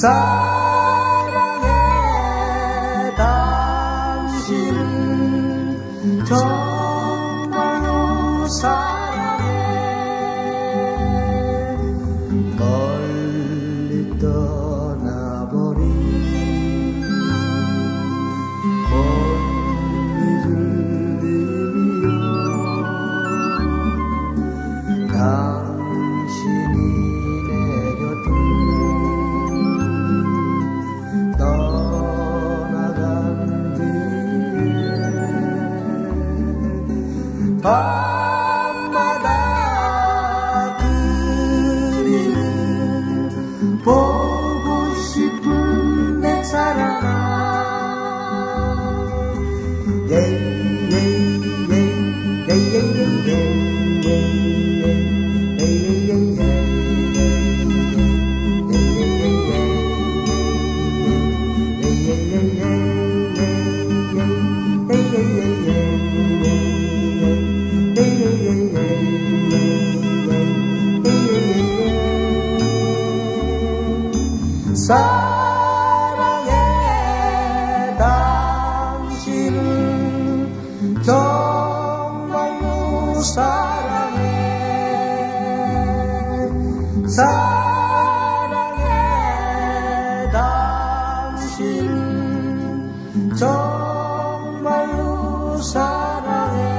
사랑해 당신 정말로 사랑해. 멀리 떠나버린 먼 길을 이어 밤마다 그림을 보고 싶은 내 사랑아 사랑해 당신을 정말로 사랑해. 사랑해 당신 정말로 사랑해